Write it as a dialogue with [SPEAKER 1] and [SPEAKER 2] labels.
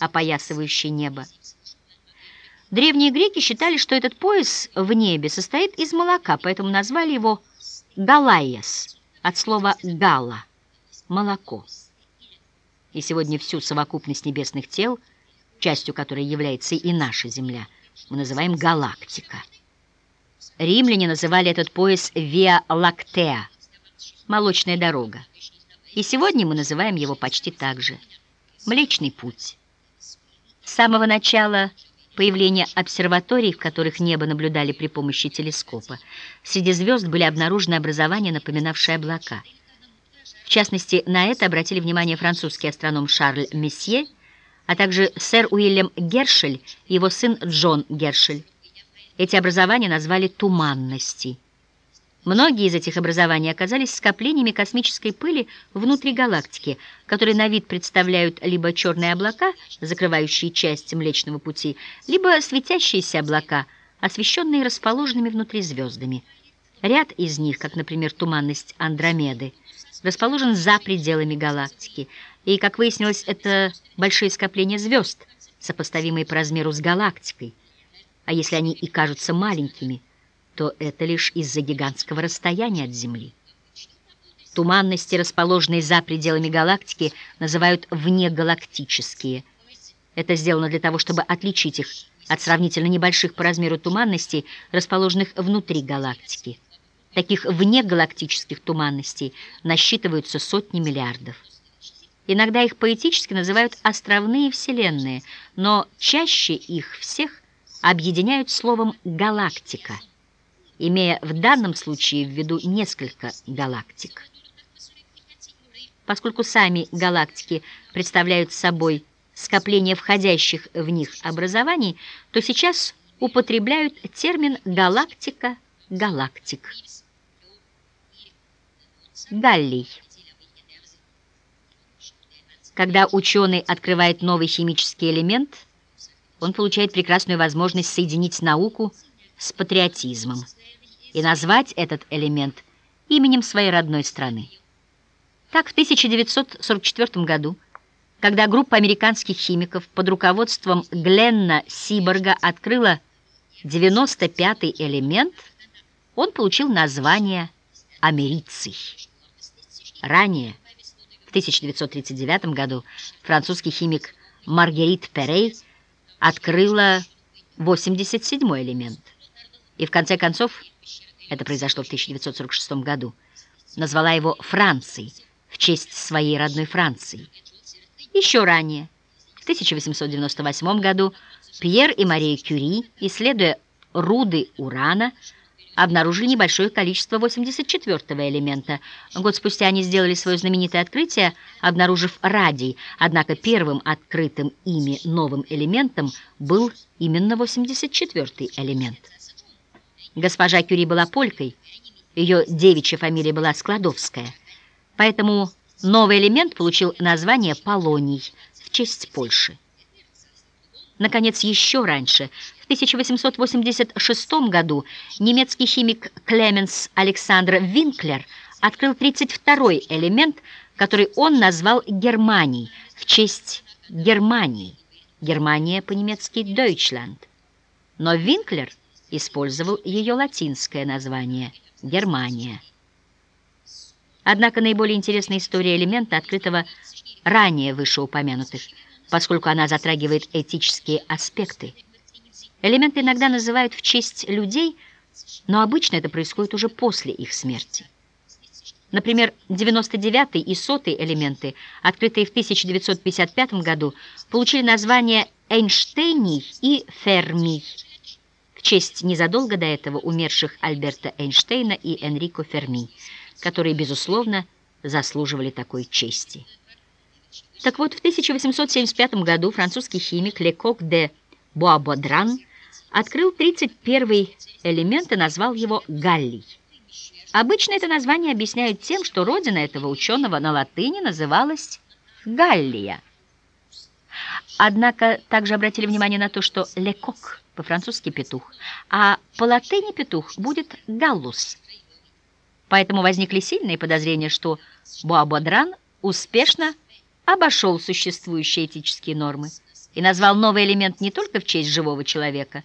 [SPEAKER 1] опоясывающий небо. Древние греки считали, что этот пояс в небе состоит из молока, поэтому назвали его галайес, от слова гала – молоко. И сегодня всю совокупность небесных тел, частью которой является и наша Земля, мы называем галактика. Римляне называли этот пояс Виа Лактеа – молочная дорога. И сегодня мы называем его почти так же – Млечный путь. С самого начала появления обсерваторий, в которых небо наблюдали при помощи телескопа, среди звезд были обнаружены образования, напоминавшие облака. В частности, на это обратили внимание французский астроном Шарль Месье, а также сэр Уильям Гершель и его сын Джон Гершель. Эти образования назвали «туманности». Многие из этих образований оказались скоплениями космической пыли внутри галактики, которые на вид представляют либо черные облака, закрывающие часть Млечного Пути, либо светящиеся облака, освещенные расположенными внутри звездами. Ряд из них, как, например, туманность Андромеды, расположен за пределами галактики, и, как выяснилось, это большие скопления звезд, сопоставимые по размеру с галактикой. А если они и кажутся маленькими – то это лишь из-за гигантского расстояния от Земли. Туманности, расположенные за пределами галактики, называют внегалактические. Это сделано для того, чтобы отличить их от сравнительно небольших по размеру туманностей, расположенных внутри галактики. Таких внегалактических туманностей насчитываются сотни миллиардов. Иногда их поэтически называют островные вселенные, но чаще их всех объединяют словом «галактика» имея в данном случае в виду несколько галактик. Поскольку сами галактики представляют собой скопление входящих в них образований, то сейчас употребляют термин «галактика галактик». Галлий. Когда ученый открывает новый химический элемент, он получает прекрасную возможность соединить науку с патриотизмом и назвать этот элемент именем своей родной страны. Так, в 1944 году, когда группа американских химиков под руководством Гленна Сиборга открыла 95-й элемент, он получил название америций. Ранее, в 1939 году, французский химик Маргерит Перей открыла 87-й элемент. И в конце концов, это произошло в 1946 году, назвала его Францией в честь своей родной Франции. Еще ранее, в 1898 году, Пьер и Мария Кюри, исследуя руды урана, обнаружили небольшое количество 84-го элемента. Год спустя они сделали свое знаменитое открытие, обнаружив радий, однако первым открытым ими новым элементом был именно 84-й элемент. Госпожа Кюри была полькой, ее девичья фамилия была Складовская, поэтому новый элемент получил название полоний в честь Польши. Наконец, еще раньше, в 1886 году, немецкий химик Клеменс Александр Винклер открыл 32-й элемент, который он назвал Германией в честь Германии. Германия по-немецки Deutschland. Но Винклер – использовал ее латинское название – Германия. Однако наиболее интересная история элемента, открытого ранее вышеупомянутых, поскольку она затрагивает этические аспекты. Элементы иногда называют в честь людей, но обычно это происходит уже после их смерти. Например, 99-й и 100-й элементы, открытые в 1955 году, получили название Эйнштейний и Фермий честь незадолго до этого умерших Альберта Эйнштейна и Энрико Ферми, которые, безусловно, заслуживали такой чести. Так вот, в 1875 году французский химик Лекок де Буабодран открыл 31-й элемент и назвал его галлий. Обычно это название объясняют тем, что родина этого ученого на латыни называлась Галлия. Однако также обратили внимание на то, что «лекок» по-французски «петух», а по-латыни «петух» будет «галлус». Поэтому возникли сильные подозрения, что Буабодран успешно обошел существующие этические нормы и назвал новый элемент не только в честь живого человека,